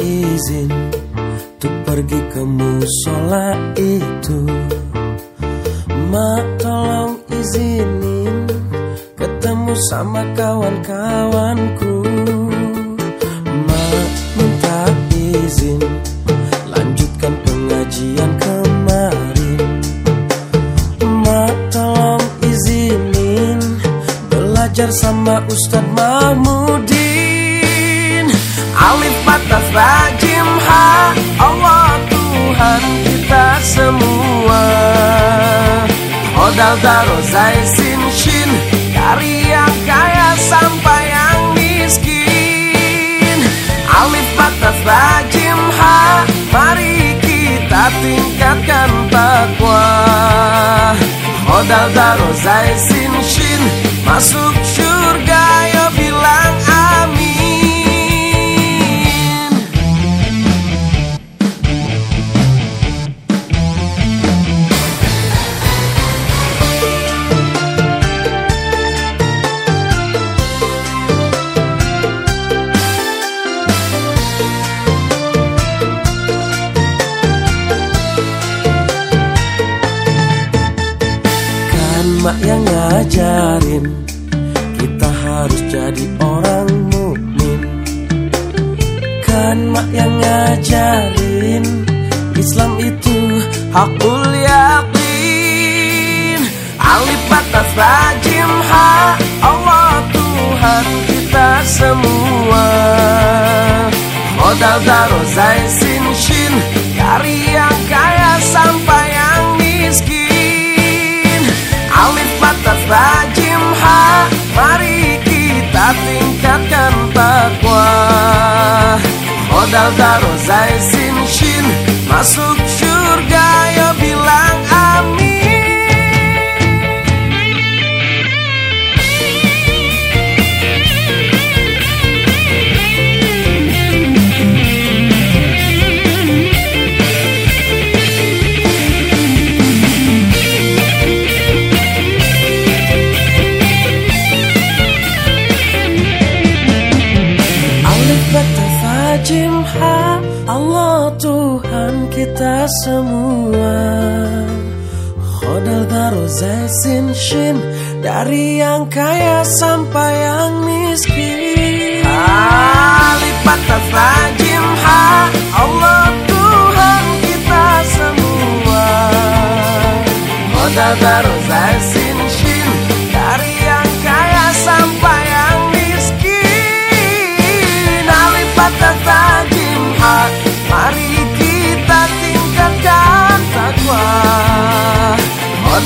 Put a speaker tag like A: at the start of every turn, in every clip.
A: izin Untuk pergi ke musola itu. Mak tolong izinin Ketemu sama kawan-kawanku. Mak minta izin Lanjutkan pengajian kemarin. Mak tolong izinin Belajar sama Ustadz Mahmudin. Alif batas rajim ha Allah Tuhan kita semua. Modal daro zai sin shin Dari yang kaya sampai yang miskin. Alif batas rajim ha Mari kita tingkatkan takwa. Modal daro zai sin shin Masuk surga mak yang ngajarin Kita harus jadi orang mukmin. Kan mak yang ngajarin Islam itu hakul yakin Modal daro zai sin shin Masuk Allah Tuhan kita semua. Khodal daro zai sin shin Dari yang kaya sampai yang miskin. Alif batas rajim ha Allah Tuhan kita semua. Khodal daro zai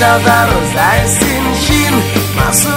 A: da dar sensin kim? Nasıl